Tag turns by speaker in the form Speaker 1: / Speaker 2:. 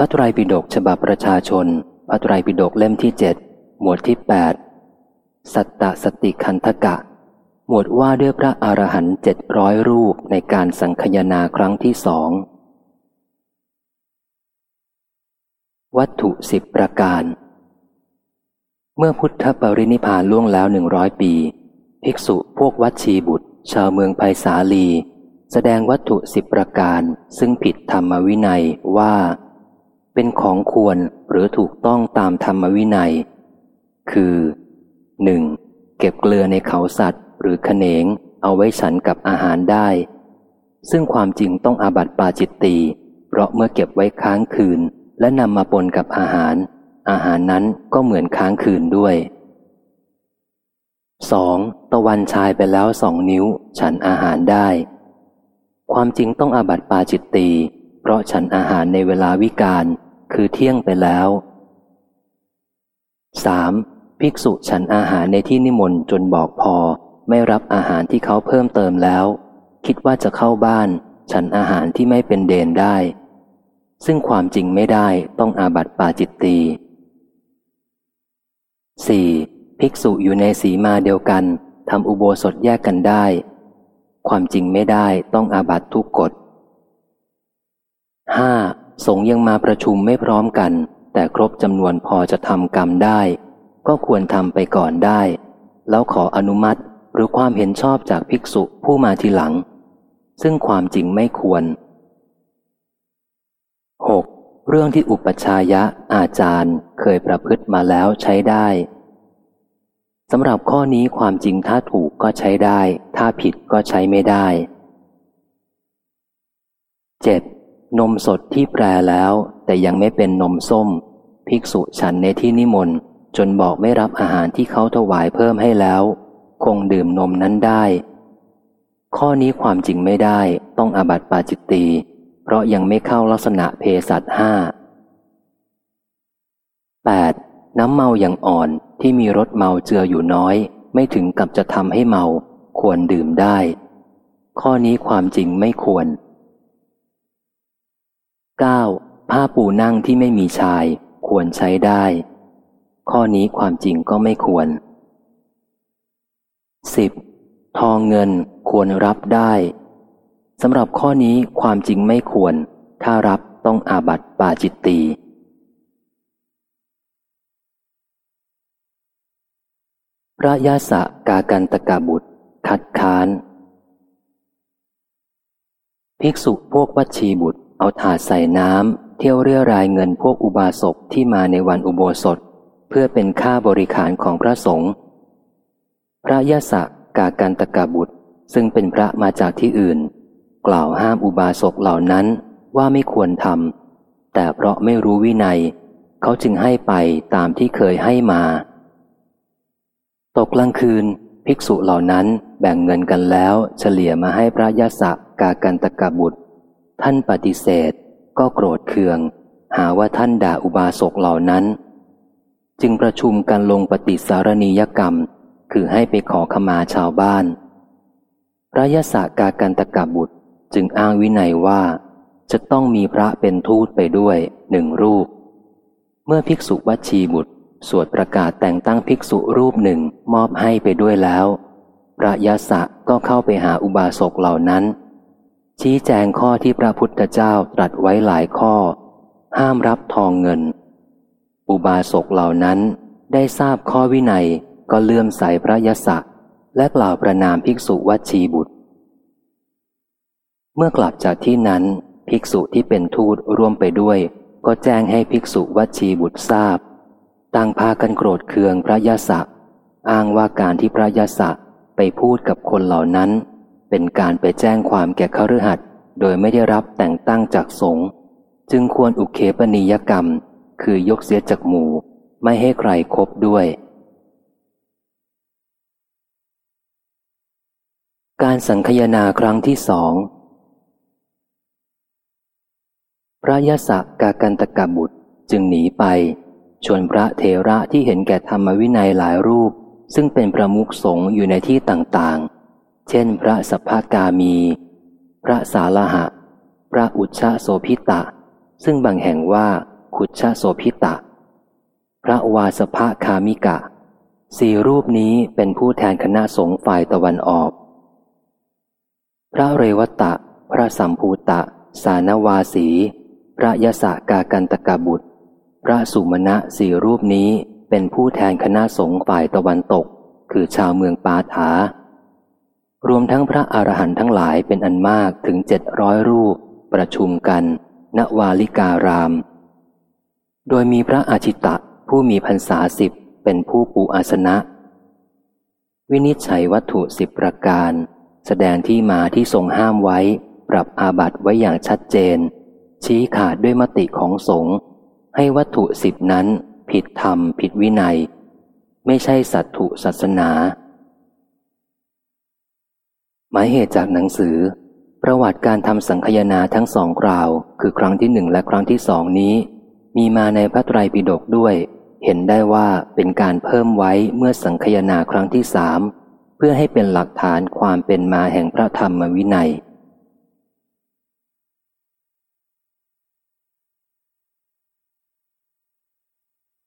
Speaker 1: พระไตรปิฎกฉบับประชาชนพระไตรปิฎกเล่มที่เจ็ดหมวดที่แปดสัตตสติคันธกะ หมวดว่าด้วยพระอรหันต์เจ็ดร้อยรูปในการสังคยนาครั้งที่สองวัตถุสิบประการ เมื่อพุทธปรินิพานล่วงแล้วหนึ่งร้อยปี ภิกษุพวกวัดชีบุตร ชาวเมืองไผ่สาลี แสดงวัตถุสิบประการ ซึ่งผิดธรรมวินัยว่า เป็นของควรหรือถูกต้องตามธรรมวินัย คือหนึ่งเก็บเกลือในเขาสัตว์ หรือขเนง เอาไว้ฉันกับอาหารได้ ซึ่งความจริงต้องอาบัติปาจิตตีเพราะเมื่อเก็บไว้ค้างคืน และนำมาปนกับอาหาร อาหารนั้นก็เหมือนค้างคืนด้วย 2. ตะวันชายไปแล้วสองนิ้ว ฉันอาหารได้ ความจริงต้องอาบัติปาจิตตีเพราะฉันอาหารในเวลาวิกาล คือเที่ยงไปแล้ว 3. ภิกษุฉันอาหารในที่นิมนต์จนบอกพอ ไม่รับอาหารที่เขาเพิ่มเติมแล้ว คิดว่าจะเข้าบ้าน ฉันอาหารที่ไม่เป็นเดนได้ ซึ่งความจริงไม่ได้ต้องอาบัติปาจิตตี 4. ภิกษุอยู่ในสีมาเดียวกันทำอุโบสถแยกกันได้ ความจริงไม่ได้ต้องอาบัติทุกกฎ 5. สงยังมาประชุมไม่พร้อมกัน แต่ครบจำนวนพอจะทำกรรมได้ ก็ควรทำไปก่อนได้ แล้วขออนุมัติหรือความเห็นชอบจากภิกษุผู้มาทีหลัง ซึ่งความจริงไม่ควร 6. เรื่องที่อุปชายะอาจารย์เคยประพฤติมาแล้วใช้ได้สำหรับข้อนี้ความจริงถ้าถูกก็ใช้ได้ ถ้าผิดก็ใช้ไม่ได้ 7. นมสดที่แปรแล้ว แต่ยังไม่เป็นนมส้ม ภิกษุฉันในที่นิมนต์ จนบอกไม่รับอาหารที่เขาถวายเพิ่มให้แล้ว คงดื่มนมนั้นได้ ข้อนี้ความจริงไม่ได้ต้องอาบัติปาจิตตีเพราะยังไม่เข้าลักษณะเพสัตห้า 8. น้ำเมาอย่างอ่อนที่มีรสเมาเจืออยู่น้อย ไม่ถึงกับจะทำให้เมา ควรดื่มได้ ข้อนี้ความจริงไม่ควร 9. ผ้าปูนั่งที่ไม่มีชายควรใช้ได้ ข้อนี้ความจริงก็ไม่ควร 10. ทองเงินควรรับได้สำหรับข้อนี้ความจริงไม่ควร ถ้ารับต้องอาบัติปาจิตตีพระยาสะกากันตกาบุตร คัดค้าน ภิกษุพวกวัชีบุตร เอาถาดใส่น้ำเที่ยวเรียรายเงินพวกอุบาสกที่มาในวันอุโบสถ เพื่อเป็นค่าบริขารของพระสงฆ์พระยาสะกากันตกาบุตร ซึ่งเป็นพระมาจากที่อื่น กล่าวห้ามอุบาสกเหล่านั้นว่าไม่ควรทำแต่เพราะไม่รู้วินัย เขาจึงให้ไปตามที่เคยให้มา ตกกลางคืน ภิกษุเหล่านั้นแบ่งเงินกันแล้ว เฉลี่ยมาให้พระยาศกากันตกบุตร ท่านปฏิเสธ ก็โกรธเคือง หาว่าท่านด่าอุบาสกเหล่านั้น จึงประชุมกันลงปฏิสารณียกรรม คือให้ไปขอขมาชาวบ้าน พระยาศกากันตกบุตรจึงอ้างวินัยว่า จะต้องมีพระเป็นทูตไปด้วยหนึ่งรูป เมื่อภิกษุวัชีบุตร สวดประกาศแต่งตั้งภิกษุรูปหนึ่งมอบให้ไปด้วยแล้ว พระยาศะก็เข้าไปหาอุบาสกเหล่านั้น ชี้แจงข้อที่พระพุทธเจ้าตรัสไว้หลายข้อ ห้ามรับทองเงิน อุบาสกเหล่านั้นได้ทราบข้อวินัยก็เลื่อมใสพระยศะและกล่าวประนามภิกษุวัชีบุตร เมื่อกลับจากที่นั้น ภิกษุที่เป็นทูตร่วมไปด้วย ก็แจ้งให้ภิกษุวัชีบุตรทราบ ต่างพากันโกรธเคืองพระยศะอ้างว่าการที่พระยศะไปพูดกับคนเหล่านั้น เป็นการไปแจ้งความแก่ขรือหัดโดยไม่ได้รับแต่งตั้งจากสงฆ์จึงควรอุเคปนิยกรรม คือยกเสียจากหมู่ ไม่ให้ใครครบด้วย การสังคยนาครั้งที่สอง พระยศกากันตกบุตรจึงหนีไป ชวนพระเทระที่เห็นแก่ธรรมวินัยหลายรูป ซึ่งเป็นประมุขสงฆ์อยู่ในที่ต่างๆ เช่น พระสัพพากามี พระสาลหะ พระอุชาโสพิตะ ซึ่งบางแห่งว่าขุชโสพิตะ พระวาสภคามิกะ สี่รูปนี้เป็นผู้แทนคณะสงฆ์ฝ่ายตะวันออก พระเรวตะ พระสัมภูตะ สานวาสี พระยศกากันตกบุตร พระสุมาณะสี่รูปนี้เป็นผู้แทนคณะสงฆ์ฝ่ายตะวันตก คือชาวเมืองปาถา รวมทั้งพระอรหันต์ทั้งหลายเป็นอันมากถึงเจ็ดร้อยรูป ประชุมกัน ณวาลิการาม โดยมีพระอาชิตะผู้มีพรรษาสิบเป็นผู้ปูอาสนะ วินิจฉัยวัตถุสิบประการ แสดงที่มาที่ทรงห้ามไว้ ปรับอาบัตไว้อย่างชัดเจน ชี้ขาดด้วยมติของสงฆ์ให้วัตถุสิบนั้น ผิดธรรมผิดวินัย ไม่ใช่สัตถุศาสนา หมายเหตุจากหนังสือ ประวัติการทำสังคยนาทั้งสองกล่าว คือครั้งที่หนึ่งและครั้งที่สองนี้ มีมาในพระไตรปิฎกด้วย เห็นได้ว่าเป็นการเพิ่มไว้เมื่อสังคยนาครั้งที่สามเพื่อให้เป็นหลักฐานความเป็นมาแห่งพระธรรมวินัย